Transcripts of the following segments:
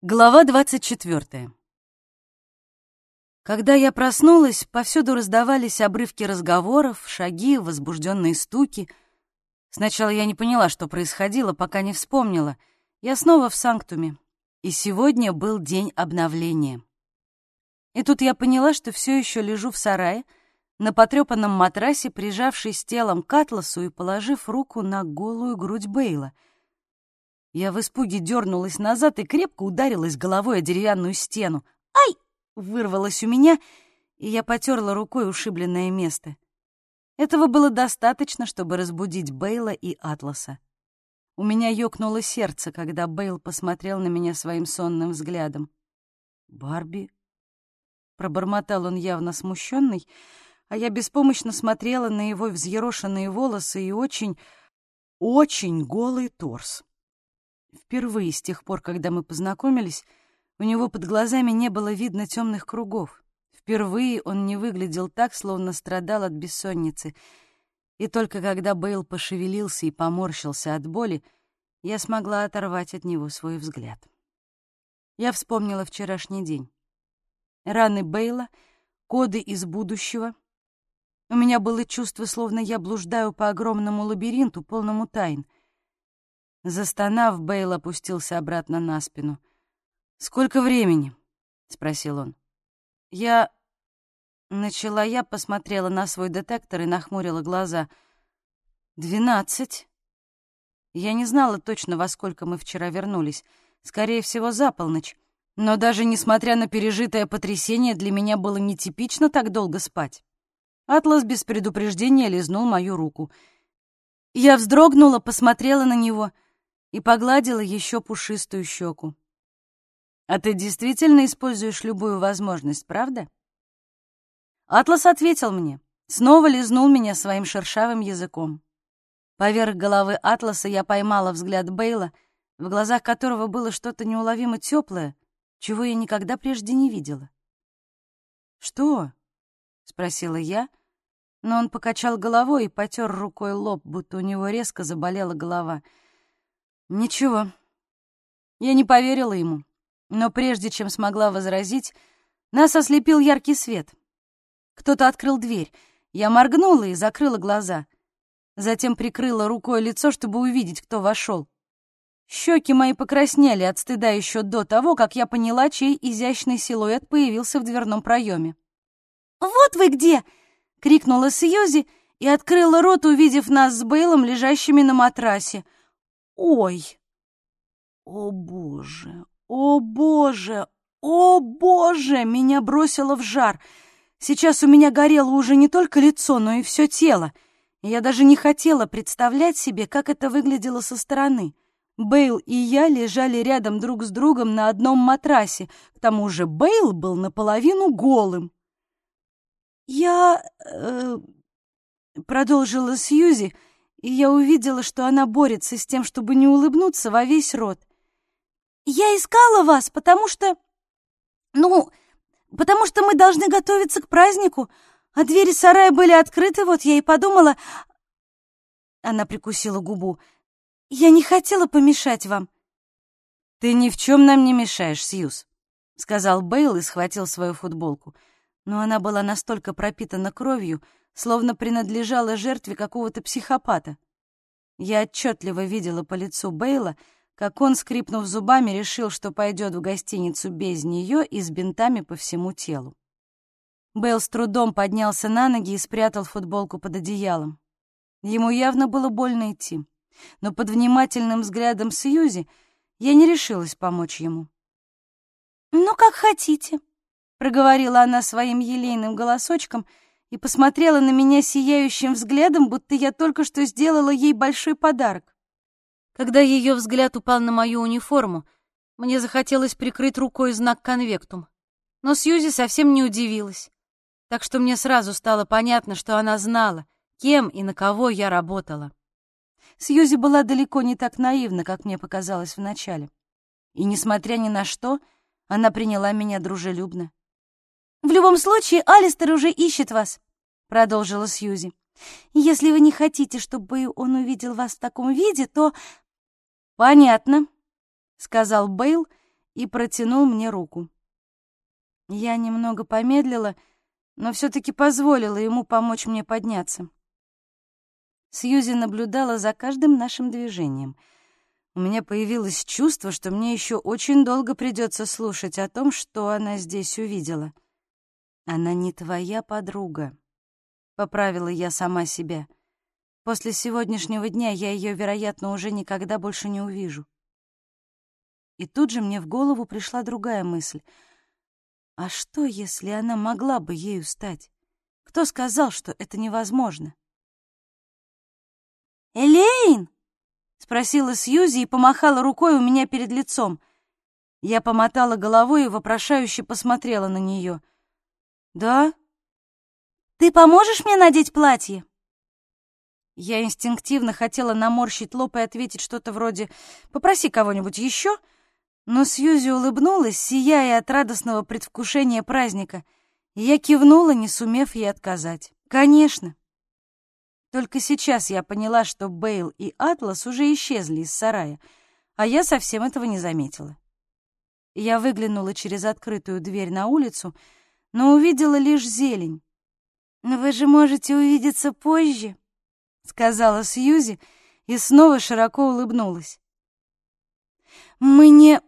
Глава 24. Когда я проснулась, повсюду раздавались обрывки разговоров, шаги, возбужденные стуки. Сначала я не поняла, что происходило, пока не вспомнила. Я снова в Санктуме, и сегодня был день обновления. И тут я поняла, что все еще лежу в сарае, на потрепанном матрасе, прижавшись телом к атласу и положив руку на голую грудь Бейла — я в испуге дернулась назад и крепко ударилась головой о деревянную стену. «Ай!» — вырвалось у меня, и я потерла рукой ушибленное место. Этого было достаточно, чтобы разбудить Бейла и Атласа. У меня ёкнуло сердце, когда Бейл посмотрел на меня своим сонным взглядом. «Барби?» — пробормотал он явно смущенный, а я беспомощно смотрела на его взъерошенные волосы и очень, очень голый торс. Впервые с тех пор, когда мы познакомились, у него под глазами не было видно темных кругов. Впервые он не выглядел так, словно страдал от бессонницы. И только когда Бейл пошевелился и поморщился от боли, я смогла оторвать от него свой взгляд. Я вспомнила вчерашний день. Раны Бейла, коды из будущего. У меня было чувство, словно я блуждаю по огромному лабиринту, полному тайн — Застонав, Бейл опустился обратно на спину. «Сколько времени?» — спросил он. «Я...» Начала я, посмотрела на свой детектор и нахмурила глаза. «Двенадцать». Я не знала точно, во сколько мы вчера вернулись. Скорее всего, за полночь. Но даже несмотря на пережитое потрясение, для меня было нетипично так долго спать. Атлас без предупреждения лизнул мою руку. Я вздрогнула, посмотрела на него — и погладила еще пушистую щеку. «А ты действительно используешь любую возможность, правда?» Атлас ответил мне, снова лизнул меня своим шершавым языком. Поверх головы Атласа я поймала взгляд Бейла, в глазах которого было что-то неуловимо теплое, чего я никогда прежде не видела. «Что?» — спросила я, но он покачал головой и потер рукой лоб, будто у него резко заболела голова — Ничего. Я не поверила ему, но прежде чем смогла возразить, нас ослепил яркий свет. Кто-то открыл дверь. Я моргнула и закрыла глаза. Затем прикрыла рукой лицо, чтобы увидеть, кто вошел. Щеки мои покраснели от стыда еще до того, как я поняла, чей изящный силуэт появился в дверном проеме. «Вот вы где!» — крикнула Сьюзи и открыла рот, увидев нас с Бейлом, лежащими на матрасе — Ой! О, Боже! О, Боже! О, Боже! Меня бросило в жар. Сейчас у меня горело уже не только лицо, но и все тело. я даже не хотела представлять себе, как это выглядело со стороны. Бейл и я лежали рядом друг с другом на одном матрасе. К тому же Бейл был наполовину голым. «Я...» э, — продолжила Сьюзи — и я увидела, что она борется с тем, чтобы не улыбнуться во весь рот. «Я искала вас, потому что... Ну, потому что мы должны готовиться к празднику, а двери сарая были открыты, вот я и подумала...» Она прикусила губу. «Я не хотела помешать вам». «Ты ни в чем нам не мешаешь, Сьюз», — сказал Бейл и схватил свою футболку. Но она была настолько пропитана кровью, словно принадлежала жертве какого-то психопата. Я отчетливо видела по лицу Бейла, как он, скрипнув зубами, решил, что пойдет в гостиницу без нее и с бинтами по всему телу. Бейл с трудом поднялся на ноги и спрятал футболку под одеялом. Ему явно было больно идти, но под внимательным взглядом Сьюзи я не решилась помочь ему. «Ну, как хотите», — проговорила она своим елейным голосочком — и посмотрела на меня сияющим взглядом, будто я только что сделала ей большой подарок. Когда ее взгляд упал на мою униформу, мне захотелось прикрыть рукой знак конвектум. Но Сьюзи совсем не удивилась, так что мне сразу стало понятно, что она знала, кем и на кого я работала. Сьюзи была далеко не так наивна, как мне показалось вначале. И, несмотря ни на что, она приняла меня дружелюбно. «В любом случае, Алистер уже ищет вас», — продолжила Сьюзи. «Если вы не хотите, чтобы он увидел вас в таком виде, то...» «Понятно», — сказал Бейл, и протянул мне руку. Я немного помедлила, но все-таки позволила ему помочь мне подняться. Сьюзи наблюдала за каждым нашим движением. У меня появилось чувство, что мне еще очень долго придется слушать о том, что она здесь увидела. «Она не твоя подруга», — поправила я сама себя. «После сегодняшнего дня я ее, вероятно, уже никогда больше не увижу». И тут же мне в голову пришла другая мысль. А что, если она могла бы ею стать? Кто сказал, что это невозможно? «Элейн!» — спросила Сьюзи и помахала рукой у меня перед лицом. Я помотала головой и вопрошающе посмотрела на нее. «Да?» «Ты поможешь мне надеть платье?» Я инстинктивно хотела наморщить лоб и ответить что-то вроде «попроси кого-нибудь еще», но Сьюзи улыбнулась, сияя от радостного предвкушения праздника, и я кивнула, не сумев ей отказать. «Конечно!» Только сейчас я поняла, что Бейл и Атлас уже исчезли из сарая, а я совсем этого не заметила. Я выглянула через открытую дверь на улицу, но увидела лишь зелень. «Но вы же можете увидеться позже», — сказала Сьюзи и снова широко улыбнулась. «Мы не...»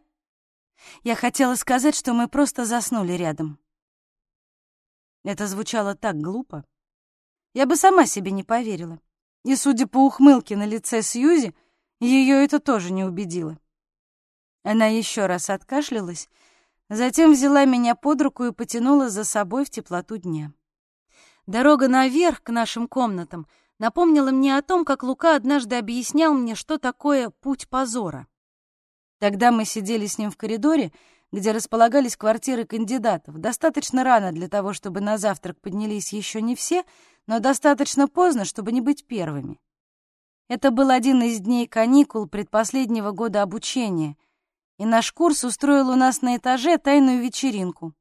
Я хотела сказать, что мы просто заснули рядом. Это звучало так глупо. Я бы сама себе не поверила. И, судя по ухмылке на лице Сьюзи, ее это тоже не убедило. Она еще раз откашлялась, затем взяла меня под руку и потянула за собой в теплоту дня. Дорога наверх к нашим комнатам напомнила мне о том, как Лука однажды объяснял мне, что такое путь позора. Тогда мы сидели с ним в коридоре, где располагались квартиры кандидатов, достаточно рано для того, чтобы на завтрак поднялись еще не все, но достаточно поздно, чтобы не быть первыми. Это был один из дней каникул предпоследнего года обучения, и наш курс устроил у нас на этаже тайную вечеринку.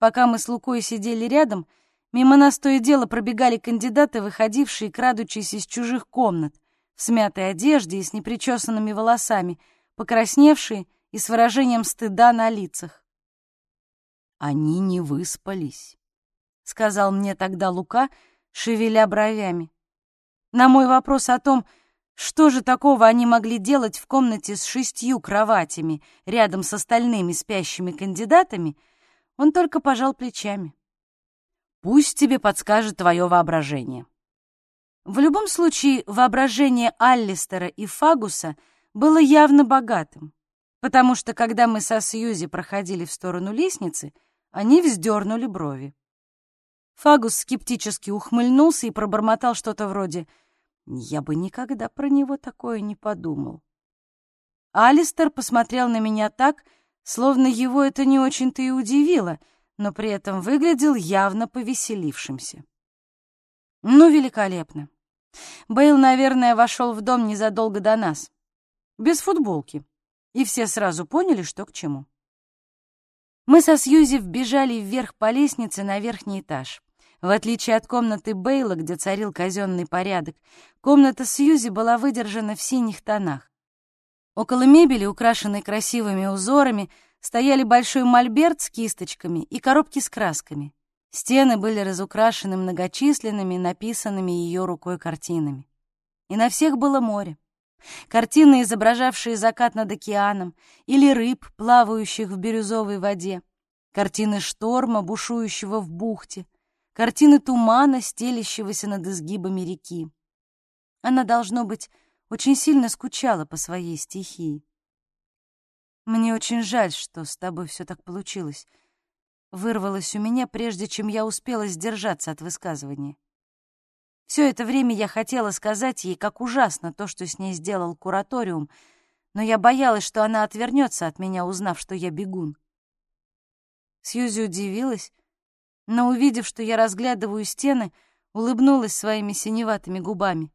Пока мы с Лукой сидели рядом, мимо нас то и дело пробегали кандидаты, выходившие, крадучись из чужих комнат, в смятой одежде и с непричесанными волосами, покрасневшие и с выражением стыда на лицах. «Они не выспались», — сказал мне тогда Лука, — шевеля бровями. На мой вопрос о том, что же такого они могли делать в комнате с шестью кроватями рядом с остальными спящими кандидатами, он только пожал плечами. «Пусть тебе подскажет твое воображение». В любом случае, воображение Аллистера и Фагуса было явно богатым, потому что, когда мы со Сьюзи проходили в сторону лестницы, они вздернули брови. Фагус скептически ухмыльнулся и пробормотал что-то вроде «Я бы никогда про него такое не подумал». Алистер посмотрел на меня так, словно его это не очень-то и удивило, но при этом выглядел явно повеселившимся. Ну, великолепно. Бейл, наверное, вошел в дом незадолго до нас, без футболки, и все сразу поняли, что к чему. Мы со Сьюзи вбежали вверх по лестнице на верхний этаж. В отличие от комнаты Бейла, где царил казенный порядок, комната Сьюзи была выдержана в синих тонах. Около мебели, украшенной красивыми узорами, стояли большой мольберт с кисточками и коробки с красками. Стены были разукрашены многочисленными, написанными ее рукой картинами. И на всех было море. Картины, изображавшие закат над океаном, или рыб, плавающих в бирюзовой воде, картины шторма, бушующего в бухте — картины тумана, стелящегося над изгибами реки. Она, должно быть, очень сильно скучала по своей стихии. «Мне очень жаль, что с тобой все так получилось», вырвалось у меня, прежде чем я успела сдержаться от высказывания. Все это время я хотела сказать ей, как ужасно то, что с ней сделал кураториум, но я боялась, что она отвернется от меня, узнав, что я бегун. Сьюзи удивилась, но, увидев, что я разглядываю стены, улыбнулась своими синеватыми губами.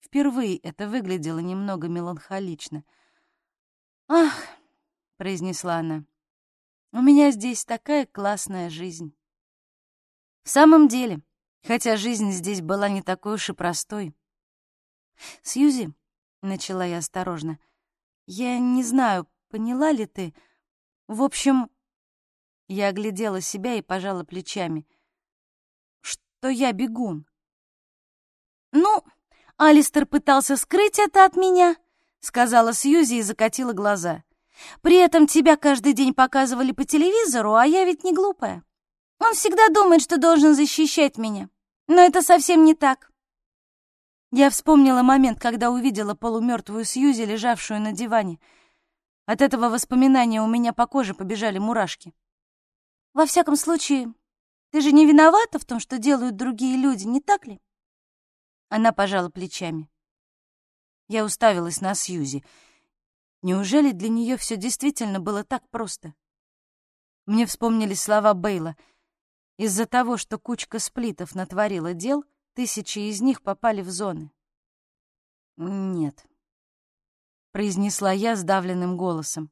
Впервые это выглядело немного меланхолично. «Ах!» — произнесла она. «У меня здесь такая классная жизнь». В самом деле, хотя жизнь здесь была не такой уж и простой. «Сьюзи», — начала я осторожно, — «я не знаю, поняла ли ты, В общем, я оглядела себя и пожала плечами, что я бегун. «Ну, Алистер пытался скрыть это от меня», — сказала Сьюзи и закатила глаза. «При этом тебя каждый день показывали по телевизору, а я ведь не глупая. Он всегда думает, что должен защищать меня, но это совсем не так». Я вспомнила момент, когда увидела полумертвую Сьюзи, лежавшую на диване. От этого воспоминания у меня по коже побежали мурашки. «Во всяком случае, ты же не виновата в том, что делают другие люди, не так ли?» Она пожала плечами. Я уставилась на Сьюзи. Неужели для нее все действительно было так просто? Мне вспомнились слова Бейла. Из-за того, что кучка сплитов натворила дел, тысячи из них попали в зоны. «Нет», — произнесла я сдавленным голосом.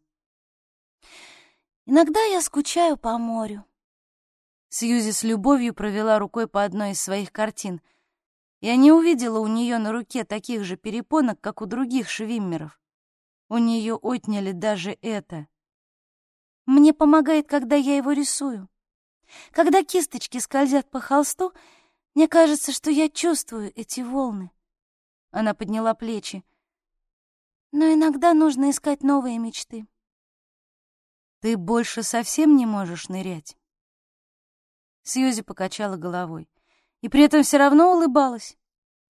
«Иногда я скучаю по морю». Сьюзи с любовью провела рукой по одной из своих картин — я не увидела у нее на руке таких же перепонок, как у других швиммеров. У нее отняли даже это. Мне помогает, когда я его рисую. Когда кисточки скользят по холсту, мне кажется, что я чувствую эти волны. Она подняла плечи. Но иногда нужно искать новые мечты. Ты больше совсем не можешь нырять? Сьюзи покачала головой и при этом все равно улыбалась.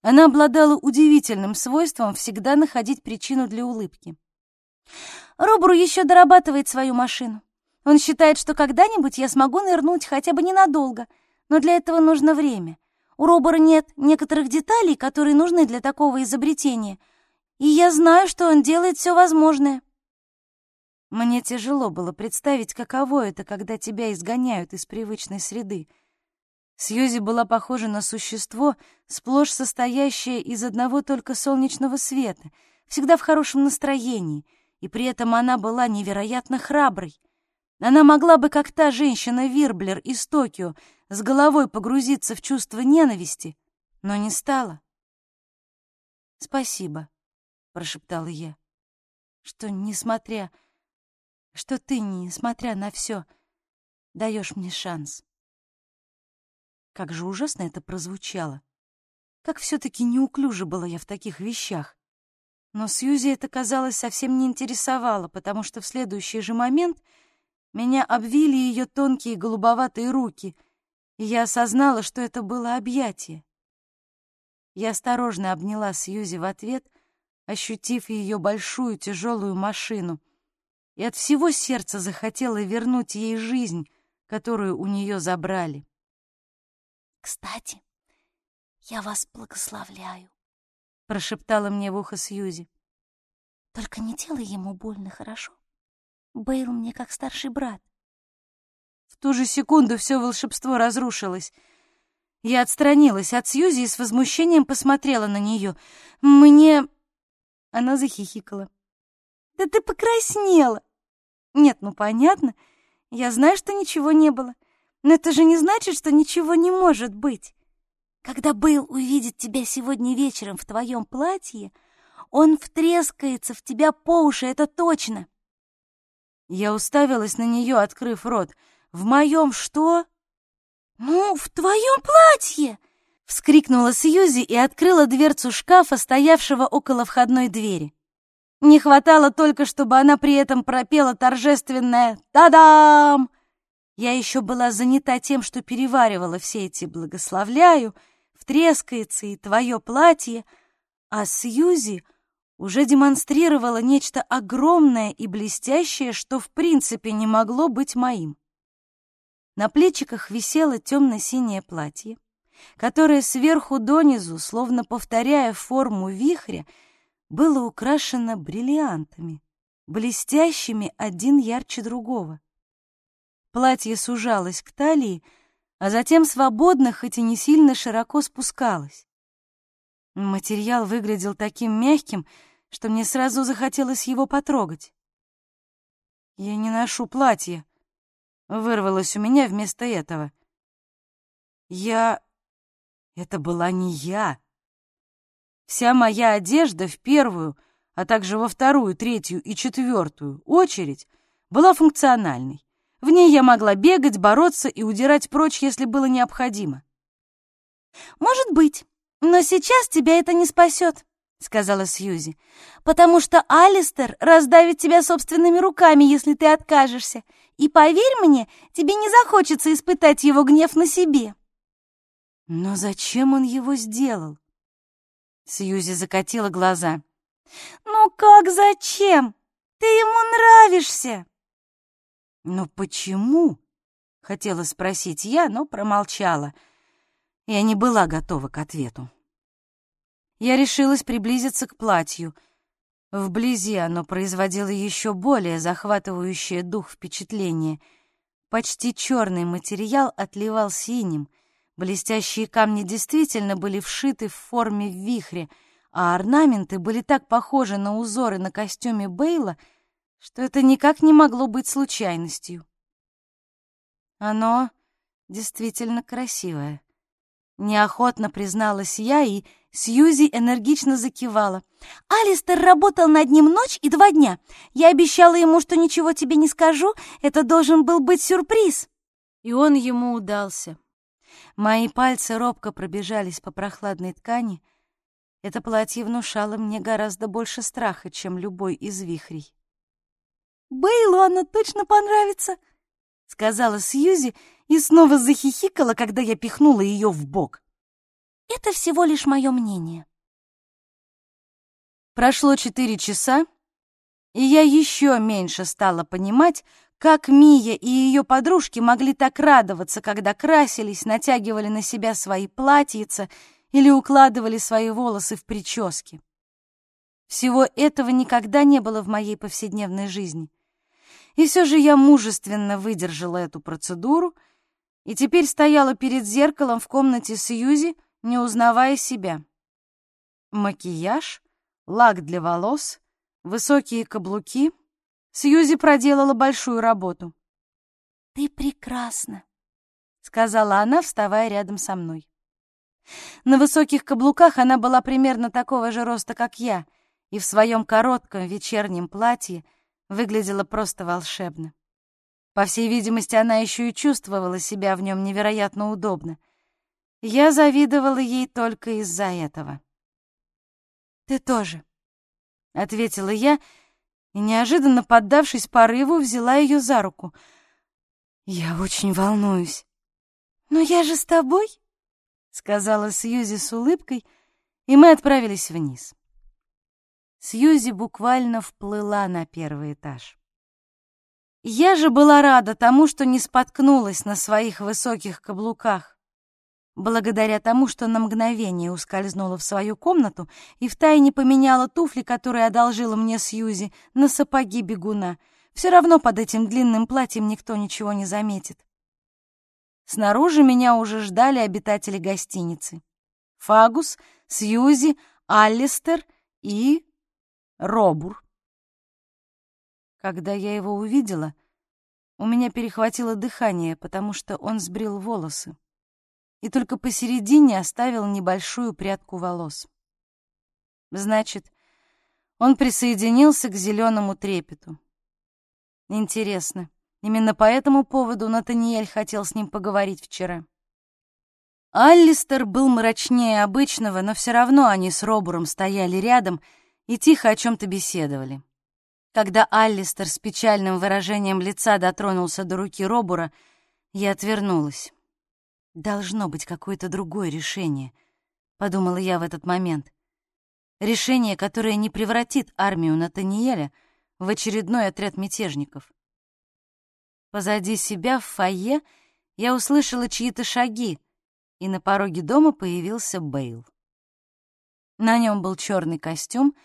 Она обладала удивительным свойством всегда находить причину для улыбки. Робру еще дорабатывает свою машину. Он считает, что когда-нибудь я смогу нырнуть хотя бы ненадолго, но для этого нужно время. У Робора нет некоторых деталей, которые нужны для такого изобретения, и я знаю, что он делает все возможное. Мне тяжело было представить, каково это, когда тебя изгоняют из привычной среды — Сьюзи была похожа на существо, сплошь состоящее из одного только солнечного света, всегда в хорошем настроении, и при этом она была невероятно храброй. Она могла бы, как та женщина-вирблер из Токио, с головой погрузиться в чувство ненависти, но не стала. «Спасибо», — прошептала я, — «что, несмотря... что ты, несмотря на все, даешь мне шанс». Как же ужасно это прозвучало. Как все-таки неуклюже была я в таких вещах. Но Сьюзи это, казалось, совсем не интересовало, потому что в следующий же момент меня обвили ее тонкие голубоватые руки, и я осознала, что это было объятие. Я осторожно обняла Сьюзи в ответ, ощутив ее большую тяжелую машину, и от всего сердца захотела вернуть ей жизнь, которую у нее забрали. «Кстати, я вас благословляю», — прошептала мне в ухо Сьюзи. «Только не делай ему больно, хорошо? Бейл мне как старший брат». В ту же секунду все волшебство разрушилось. Я отстранилась от Сьюзи и с возмущением посмотрела на нее. «Мне...» Она захихикала. «Да ты покраснела!» «Нет, ну понятно. Я знаю, что ничего не было. Но это же не значит, что ничего не может быть. Когда Бейл увидит тебя сегодня вечером в твоем платье, он втрескается в тебя по уши, это точно. Я уставилась на нее, открыв рот. «В моем что?» «Ну, в твоем платье!» — вскрикнула Сьюзи и открыла дверцу шкафа, стоявшего около входной двери. Не хватало только, чтобы она при этом пропела торжественное «Та-дам!» Я еще была занята тем, что переваривала все эти «благословляю», «втрескается» и «твое платье», а Сьюзи уже демонстрировала нечто огромное и блестящее, что в принципе не могло быть моим. На плечиках висело темно-синее платье, которое сверху донизу, словно повторяя форму вихря, было украшено бриллиантами, блестящими один ярче другого. Платье сужалось к талии, а затем свободно, хоть и не сильно широко спускалось. Материал выглядел таким мягким, что мне сразу захотелось его потрогать. «Я не ношу платье», — вырвалось у меня вместо этого. «Я... это была не я. Вся моя одежда в первую, а также во вторую, третью и четвертую очередь — была функциональной. В ней я могла бегать, бороться и удирать прочь, если было необходимо. «Может быть, но сейчас тебя это не спасет», — сказала Сьюзи, «потому что Алистер раздавит тебя собственными руками, если ты откажешься. И поверь мне, тебе не захочется испытать его гнев на себе». «Но зачем он его сделал?» Сьюзи закатила глаза. «Ну как зачем? Ты ему нравишься!» «Но почему?» — хотела спросить я, но промолчала. Я не была готова к ответу. Я решилась приблизиться к платью. Вблизи оно производило еще более захватывающее дух впечатление. Почти черный материал отливал синим, блестящие камни действительно были вшиты в форме вихря, а орнаменты были так похожи на узоры на костюме Бейла, что это никак не могло быть случайностью. Оно действительно красивое. Неохотно призналась я, и Сьюзи энергично закивала. «Алистер работал над ним ночь и два дня. Я обещала ему, что ничего тебе не скажу. Это должен был быть сюрприз». И он ему удался. Мои пальцы робко пробежались по прохладной ткани, это платье внушало мне гораздо больше страха, чем любой из вихрей. «Бейлу оно точно понравится», — сказала Сьюзи и снова захихикала, когда я пихнула ее в бок. «Это всего лишь мое мнение». Прошло четыре часа, и я еще меньше стала понимать, как Мия и ее подружки могли так радоваться, когда красились, натягивали на себя свои платьица или укладывали свои волосы в прически. Всего этого никогда не было в моей повседневной жизни. И все же я мужественно выдержала эту процедуру и теперь стояла перед зеркалом в комнате Сьюзи, не узнавая себя. Макияж, лак для волос, высокие каблуки. Сьюзи проделала большую работу. «Ты прекрасна», — сказала она, вставая рядом со мной. На высоких каблуках она была примерно такого же роста, как я, и в своем коротком вечернем платье выглядела просто волшебно. По всей видимости, она еще и чувствовала себя в нем невероятно удобно. Я завидовала ей только из-за этого. «Ты тоже», — ответила я, и, неожиданно поддавшись порыву, взяла ее за руку. «Я очень волнуюсь». «Но я же с тобой», — сказала Сьюзи с улыбкой, и мы отправились вниз. Сьюзи буквально вплыла на первый этаж. Я же была рада тому, что не споткнулась на своих высоких каблуках, благодаря тому, что на мгновение ускользнула в свою комнату и втайне поменяла туфли, которые одолжила мне Сьюзи, на сапоги бегуна. Все равно под этим длинным платьем никто ничего не заметит. Снаружи меня уже ждали обитатели гостиницы. Фагус, Сьюзи, Аллистер и Робур. Когда я его увидела, у меня перехватило дыхание, потому что он сбрил волосы и только посередине оставил небольшую прядку волос. Значит, он присоединился к зеленому трепету. Интересно, Именно по этому поводу Натаниэль хотел с ним поговорить вчера. Аллистер был мрачнее обычного, но все равно они с Робуром стояли рядом и тихо о чем-то беседовали. Когда Аллистер с печальным выражением лица дотронулся до руки Робура, я отвернулась. «Должно быть какое-то другое решение», — подумала я в этот момент. Решение, которое не превратит армию Натаниэля в очередной отряд мятежников. Позади себя в фойе я услышала чьи-то шаги, и на пороге дома появился Бейл. На нем был черный костюм,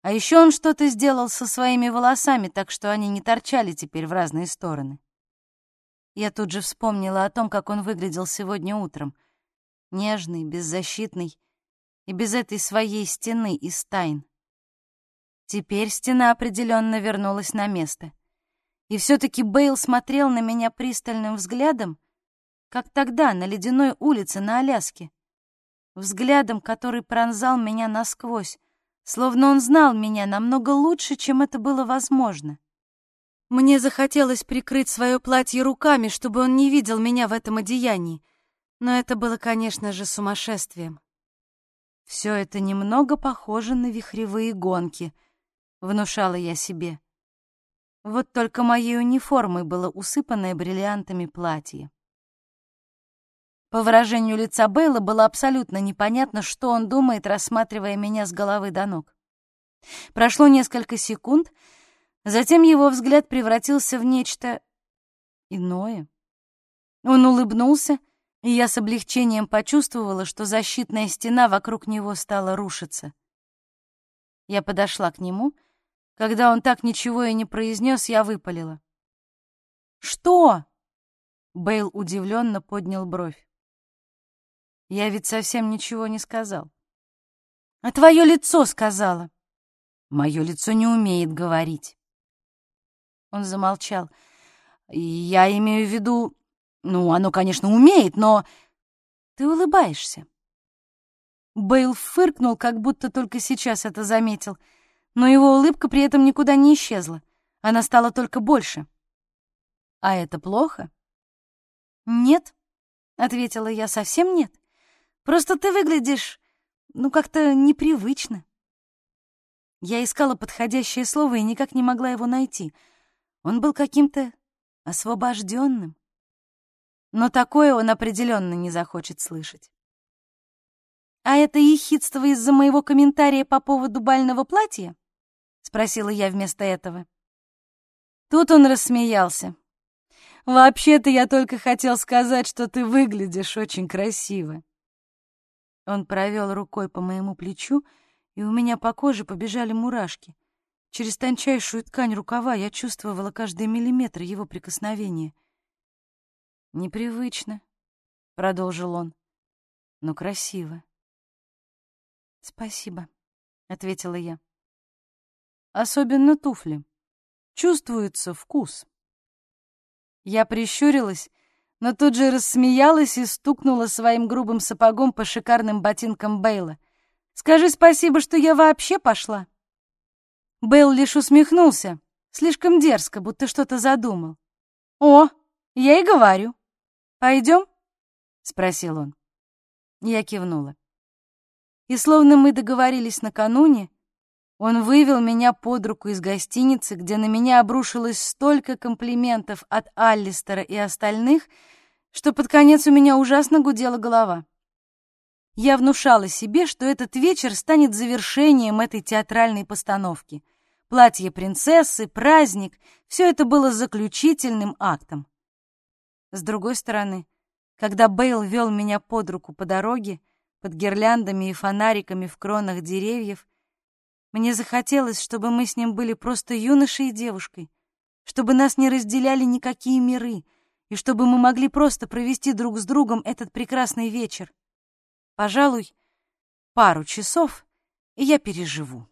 а еще он что-то сделал со своими волосами, так что они не торчали теперь в разные стороны. Я тут же вспомнила о том, как он выглядел сегодня утром. Нежный, беззащитный и без этой своей стены из тайн. Теперь стена определенно вернулась на место — и все-таки Бейл смотрел на меня пристальным взглядом, как тогда на ледяной улице на Аляске. Взглядом, который пронзал меня насквозь, словно он знал меня намного лучше, чем это было возможно. Мне захотелось прикрыть свое платье руками, чтобы он не видел меня в этом одеянии, но это было, конечно же, сумасшествием. Все это немного похоже на вихревые гонки, внушала я себе. Вот только моей униформой было усыпанное бриллиантами платье. По выражению лица Бейла было абсолютно непонятно, что он думает, рассматривая меня с головы до ног. Прошло несколько секунд, затем его взгляд превратился в нечто иное. Он улыбнулся, и я с облегчением почувствовала, что защитная стена вокруг него стала рушиться. Я подошла к нему. Когда он так ничего и не произнес, я выпалила. «Что?» Бейл удивленно поднял бровь. Я ведь совсем ничего не сказал. А твое лицо сказала. Мое лицо не умеет говорить. Он замолчал. Я имею в виду... Ну, оно, конечно, умеет, но... Ты улыбаешься. Бейл фыркнул, как будто только сейчас это заметил, но его улыбка при этом никуда не исчезла. Она стала только больше. «А это плохо?» «Нет», — ответила я, — «совсем нет. Просто ты выглядишь, ну, как-то непривычно. Я искала подходящее слово и никак не могла его найти. Он был каким-то освобожденным. Но такое он определенно не захочет слышать. «А это ехидство из-за моего комментария по поводу бального платья?» — спросила я вместо этого. Тут он рассмеялся. «Вообще-то я только хотел сказать, что ты выглядишь очень красиво. Он провел рукой по моему плечу, и у меня по коже побежали мурашки. Через тончайшую ткань рукава я чувствовала каждый миллиметр его прикосновения. «Непривычно», — продолжил он, — «но красиво». «Спасибо», — ответила я. «Особенно туфли. Чувствуется вкус». Я прищурилась но тут же рассмеялась и стукнула своим грубым сапогом по шикарным ботинкам Бейла. «Скажи спасибо, что я вообще пошла». Бейл лишь усмехнулся, слишком дерзко, будто что-то задумал. «О, я и говорю. Пойдем?» — спросил он. Я кивнула. И словно мы договорились накануне, он вывел меня под руку из гостиницы, где на меня обрушилось столько комплиментов от Аллистера и остальных, что под конец у меня ужасно гудела голова. Я внушала себе, что этот вечер станет завершением этой театральной постановки. Платье принцессы, праздник — все это было заключительным актом. С другой стороны, когда Бейл вел меня под руку по дороге, под гирляндами и фонариками в кронах деревьев, мне захотелось, чтобы мы с ним были просто юношей и девушкой, чтобы нас не разделяли никакие миры, и чтобы мы могли просто провести друг с другом этот прекрасный вечер. Пожалуй, пару часов, и я переживу.